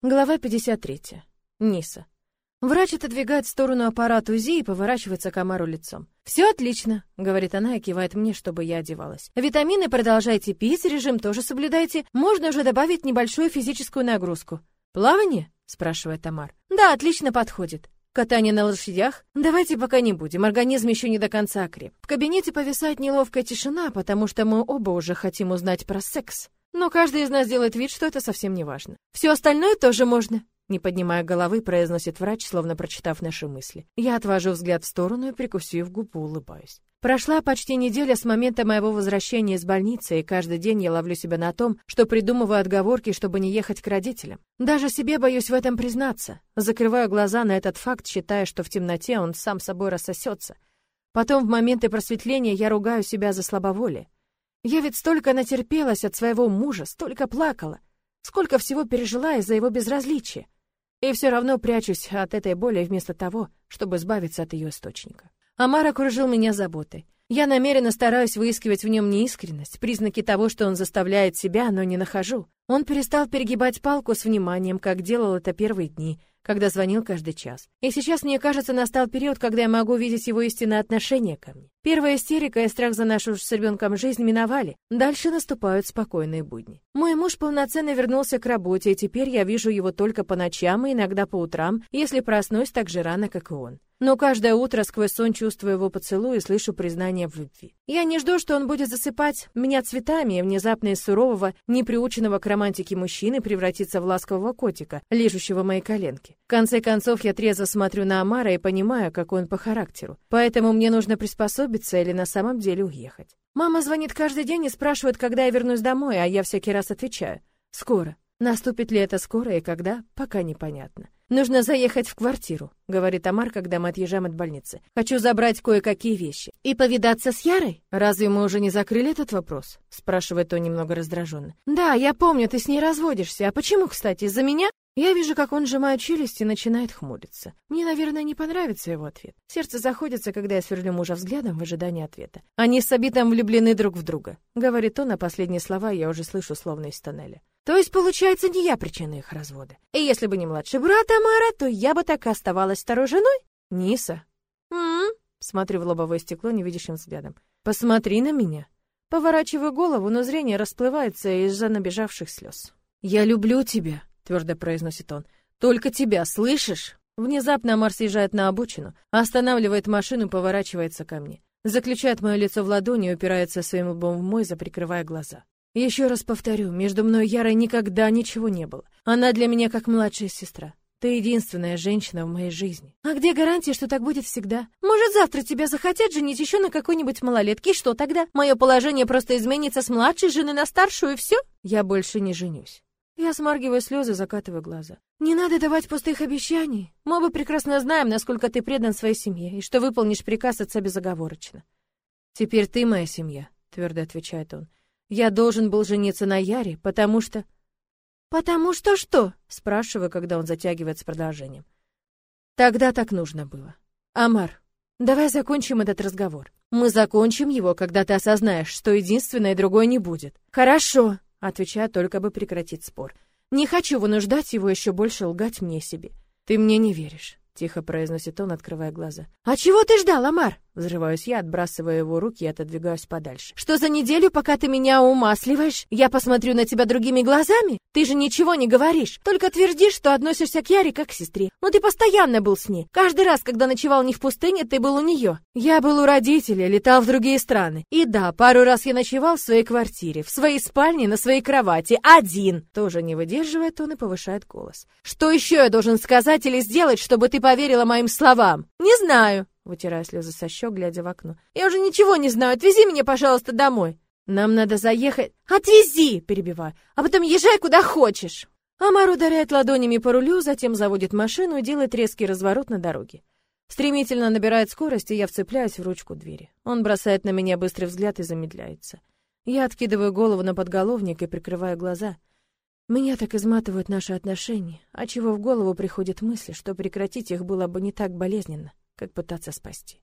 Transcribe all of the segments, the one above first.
Глава 53. Ниса. Врач отодвигает в сторону аппарат УЗИ и поворачивается к Амару лицом. «Все отлично», — говорит она и кивает мне, чтобы я одевалась. «Витамины продолжайте пить, режим тоже соблюдайте. Можно уже добавить небольшую физическую нагрузку». «Плавание?» — спрашивает Амар. «Да, отлично подходит». Катание на лошадях? Давайте пока не будем, организм еще не до конца окреп. В кабинете повисает неловкая тишина, потому что мы оба уже хотим узнать про секс. Но каждый из нас делает вид, что это совсем не важно. Все остальное тоже можно. Не поднимая головы, произносит врач, словно прочитав наши мысли. Я отвожу взгляд в сторону и, прикусив губу, улыбаюсь. Прошла почти неделя с момента моего возвращения из больницы, и каждый день я ловлю себя на том, что придумываю отговорки, чтобы не ехать к родителям. Даже себе боюсь в этом признаться. Закрываю глаза на этот факт, считая, что в темноте он сам собой рассосется. Потом в моменты просветления я ругаю себя за слабоволие. Я ведь столько натерпелась от своего мужа, столько плакала, сколько всего пережила из-за его безразличия. И все равно прячусь от этой боли вместо того, чтобы избавиться от ее источника. Амар окружил меня заботой. Я намеренно стараюсь выискивать в нем неискренность, признаки того, что он заставляет себя, но не нахожу. Он перестал перегибать палку с вниманием, как делал это первые дни, когда звонил каждый час. И сейчас, мне кажется, настал период, когда я могу видеть его истинное отношение ко мне. Первая истерика и страх за нашу с ребенком жизнь миновали. Дальше наступают спокойные будни. Мой муж полноценно вернулся к работе, и теперь я вижу его только по ночам и иногда по утрам, если проснусь так же рано, как и он. Но каждое утро сквозь сон чувствую его поцелуй и слышу признание в любви. Я не жду, что он будет засыпать меня цветами, и внезапно из сурового, неприученного к романтике мужчины превратиться в ласкового котика, лежащего моей коленки. В конце концов, я трезво смотрю на Амара и понимаю, какой он по характеру. Поэтому мне нужно приспособиться или на самом деле уехать. Мама звонит каждый день и спрашивает, когда я вернусь домой, а я всякий раз отвечаю: скоро. Наступит ли это скоро и когда, пока непонятно. Нужно заехать в квартиру, говорит Амар, когда мы отъезжаем от больницы. Хочу забрать кое-какие вещи и повидаться с Ярой. Разве мы уже не закрыли этот вопрос? спрашивает он немного раздраженно. Да, я помню, ты с ней разводишься. А почему, кстати, из-за меня? Я вижу, как он сжимает челюсть и начинает хмуриться. Мне, наверное, не понравится его ответ. Сердце заходится, когда я сверлю мужа взглядом в ожидании ответа. Они с Абитом влюблены друг в друга, говорит он, а последние слова я уже слышу словно из тоннеля. То есть, получается, не я причина их развода. И если бы не младший брат Амара, то я бы так и оставалась второй женой? Ниса. М-м, смотрю в лобовое стекло невидящим взглядом. Посмотри на меня. Поворачиваю голову, но зрение расплывается из-за набежавших слез. Я люблю тебя, твердо произносит он. Только тебя, слышишь? Внезапно Амар съезжает на обочину, останавливает машину, поворачивается ко мне. Заключает мое лицо в ладони и упирается своим лбом в мой, заприкрывая глаза. Еще раз повторю, между мной и Ярой никогда ничего не было. Она для меня как младшая сестра. Ты единственная женщина в моей жизни. А где гарантия, что так будет всегда? Может, завтра тебя захотят женить еще на какой-нибудь малолетке, и что тогда? Мое положение просто изменится с младшей жены на старшую, и все? Я больше не женюсь. Я смаргиваю слезы, закатываю глаза. Не надо давать пустых обещаний. Мы бы прекрасно знаем, насколько ты предан своей семье, и что выполнишь приказ отца безоговорочно. Теперь ты моя семья, твердо отвечает он. Я должен был жениться на Яре, потому что... «Потому что что?» — спрашиваю, когда он затягивает с продолжением. Тогда так нужно было. Амар, давай закончим этот разговор. Мы закончим его, когда ты осознаешь, что единственное и другое не будет. Хорошо, отвечаю, только бы прекратить спор. Не хочу вынуждать его еще больше лгать мне себе. Ты мне не веришь тихо произносит он, открывая глаза. А чего ты ждал, Амар? Взрываюсь я, отбрасывая его руки и отодвигаюсь подальше. Что за неделю, пока ты меня умасливаешь, я посмотрю на тебя другими глазами? Ты же ничего не говоришь, только твердишь, что относишься к Яре как к сестре. Но ты постоянно был с ней. Каждый раз, когда ночевал не в пустыне, ты был у нее. Я был у родителей, летал в другие страны. И да, пару раз я ночевал в своей квартире, в своей спальне, на своей кровати, один. Тоже не выдерживает он и повышает голос. Что еще я должен сказать или сделать, чтобы ты поверила моим словам? Не знаю, вытирая слезы со щек, глядя в окно. Я уже ничего не знаю. Отвези меня, пожалуйста, домой. Нам надо заехать. Отвези, перебиваю. А потом езжай куда хочешь. Амар ударяет ладонями по рулю, затем заводит машину и делает резкий разворот на дороге. Стремительно набирает скорость, и я вцепляюсь в ручку двери. Он бросает на меня быстрый взгляд и замедляется. Я откидываю голову на подголовник и прикрываю глаза. Меня так изматывают наши отношения, а чего в голову приходит мысль, что прекратить их было бы не так болезненно, как пытаться спасти.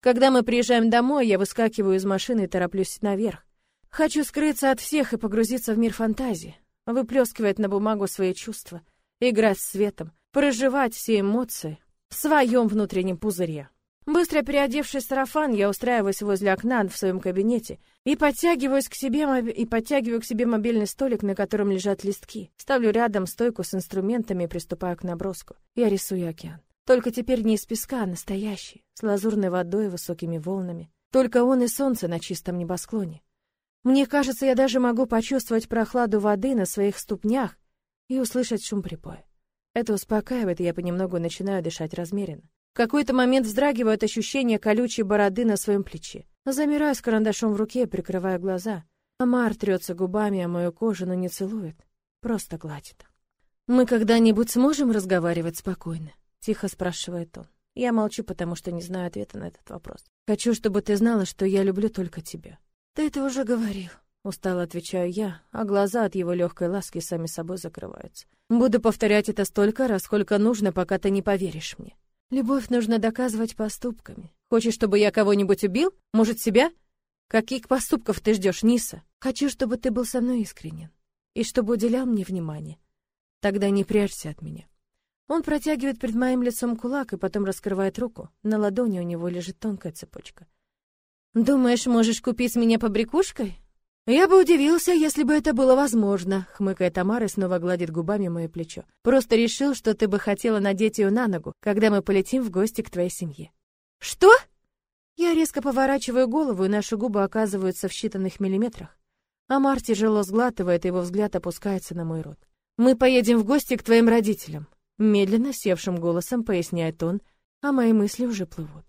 Когда мы приезжаем домой, я выскакиваю из машины и тороплюсь наверх. Хочу скрыться от всех и погрузиться в мир фантазии. Выплескивает на бумагу свои чувства. играть с светом, проживать все эмоции в своем внутреннем пузыре. Быстро переодевшись в сарафан, я устраиваюсь возле окна в своем кабинете и подтягиваюсь к себе и подтягиваю к себе мобильный столик, на котором лежат листки. Ставлю рядом стойку с инструментами и приступаю к наброску. Я рисую океан. Только теперь не из песка, а настоящий, с лазурной водой и высокими волнами. Только он и солнце на чистом небосклоне. Мне кажется, я даже могу почувствовать прохладу воды на своих ступнях и услышать шум припоя. Это успокаивает, и я понемногу начинаю дышать размеренно. В какой-то момент вздрагиваю от ощущения колючей бороды на своем плече. Замираю с карандашом в руке, прикрывая глаза. Амар трется губами о мою кожу, но не целует, просто гладит. «Мы когда-нибудь сможем разговаривать спокойно?» — тихо спрашивает он. Я молчу, потому что не знаю ответа на этот вопрос. «Хочу, чтобы ты знала, что я люблю только тебя». «Ты это уже говорил», — устало отвечаю я, а глаза от его легкой ласки сами собой закрываются. «Буду повторять это столько раз, сколько нужно, пока ты не поверишь мне. Любовь нужно доказывать поступками. Хочешь, чтобы я кого-нибудь убил? Может, себя? Каких поступков ты ждешь, Ниса? Хочу, чтобы ты был со мной искренен. И чтобы уделял мне внимание. Тогда не прячься от меня. Он протягивает перед моим лицом кулак и потом раскрывает руку. На ладони у него лежит тонкая цепочка. «Думаешь, можешь купить меня побрякушкой?» «Я бы удивился, если бы это было возможно», — хмыкает Тамара и снова гладит губами мое плечо. «Просто решил, что ты бы хотела надеть ее на ногу, когда мы полетим в гости к твоей семье». «Что?» Я резко поворачиваю голову, и наши губы оказываются в считанных миллиметрах. Амар тяжело сглатывает, и его взгляд опускается на мой рот. «Мы поедем в гости к твоим родителям», — медленно, севшим голосом поясняет он, а мои мысли уже плывут.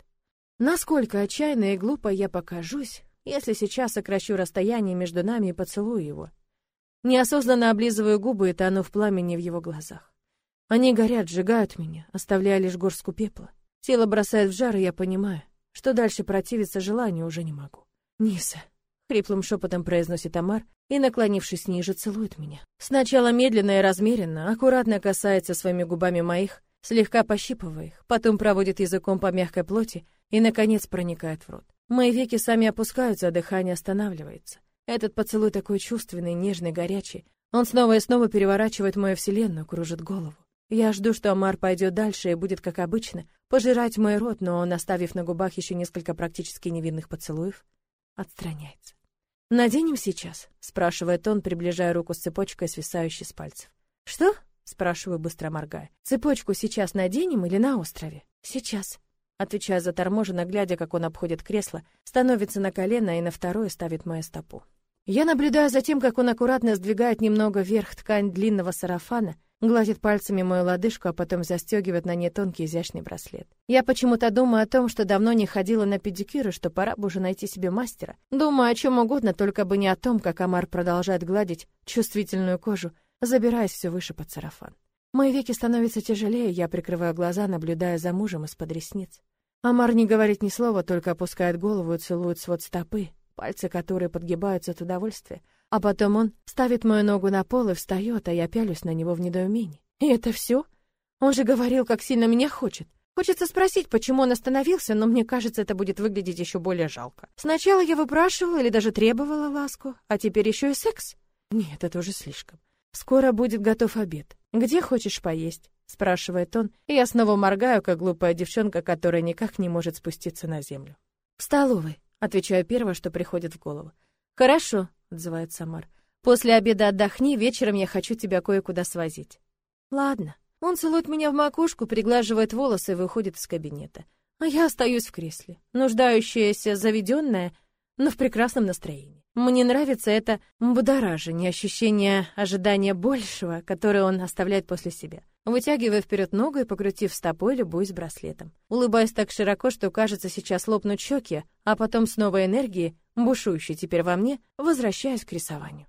Насколько отчаянно и глупо я покажусь, если сейчас сокращу расстояние между нами и поцелую его. Неосознанно облизываю губы и тону в пламени в его глазах. Они горят, сжигают меня, оставляя лишь горстку пепла. Тело бросает в жар, и я понимаю, что дальше противиться желанию уже не могу. «Ниса», — хриплым шепотом произносит Амар и, наклонившись ниже, целует меня. Сначала медленно и размеренно, аккуратно касается своими губами моих, слегка пощипывая их, потом проводит языком по мягкой плоти и, наконец, проникает в рот. Мои веки сами опускаются, а дыхание останавливается. Этот поцелуй такой чувственный, нежный, горячий. Он снова и снова переворачивает мою вселенную, кружит голову. Я жду, что Амар пойдет дальше и будет, как обычно, пожирать мой рот, но он, оставив на губах еще несколько практически невинных поцелуев, отстраняется. «Наденем сейчас?» — спрашивает он, приближая руку с цепочкой, свисающей с пальцев. «Что?» — спрашиваю, быстро моргая. «Цепочку сейчас наденем или на острове?» «Сейчас», — отвечаю заторможенно, глядя, как он обходит кресло, становится на колено и на второе ставит мою стопу. Я наблюдаю за тем, как он аккуратно сдвигает немного вверх ткань длинного сарафана, Гладит пальцами мою лодыжку, а потом застегивает на ней тонкий изящный браслет. Я почему-то думаю о том, что давно не ходила на педикюр, и что пора бы уже найти себе мастера. Думаю о чем угодно, только бы не о том, как Амар продолжает гладить чувствительную кожу, забираясь все выше под сарафан. Мои веки становятся тяжелее, я прикрываю глаза, наблюдая за мужем из-под ресниц. Амар не говорит ни слова, только опускает голову и целует свод стопы, пальцы которые подгибаются от удовольствия. А потом он ставит мою ногу на пол и встает, а я пялюсь на него в недоумении. И это все? Он же говорил, как сильно меня хочет. Хочется спросить, почему он остановился, но мне кажется, это будет выглядеть еще более жалко. Сначала я выпрашивала или даже требовала ласку, а теперь еще и секс. Нет, это уже слишком. Скоро будет готов обед. Где хочешь поесть? спрашивает он, и я снова моргаю, как глупая девчонка, которая никак не может спуститься на землю. В столовой, отвечаю первое, что приходит в голову. Хорошо, отзывается Самар. После обеда отдохни, вечером я хочу тебя кое-куда свозить. Ладно. Он целует меня в макушку, приглаживает волосы и выходит из кабинета. А я остаюсь в кресле, нуждающаяся, заведенная, но в прекрасном настроении. Мне нравится это будоражение, ощущение ожидания большего, которое он оставляет после себя. Вытягивая вперед ногу и покрутив стопой, любуюсь браслетом. Улыбаюсь так широко, что кажется, сейчас лопнут щеки, а потом снова энергии, бушующей теперь во мне, возвращаюсь к рисованию.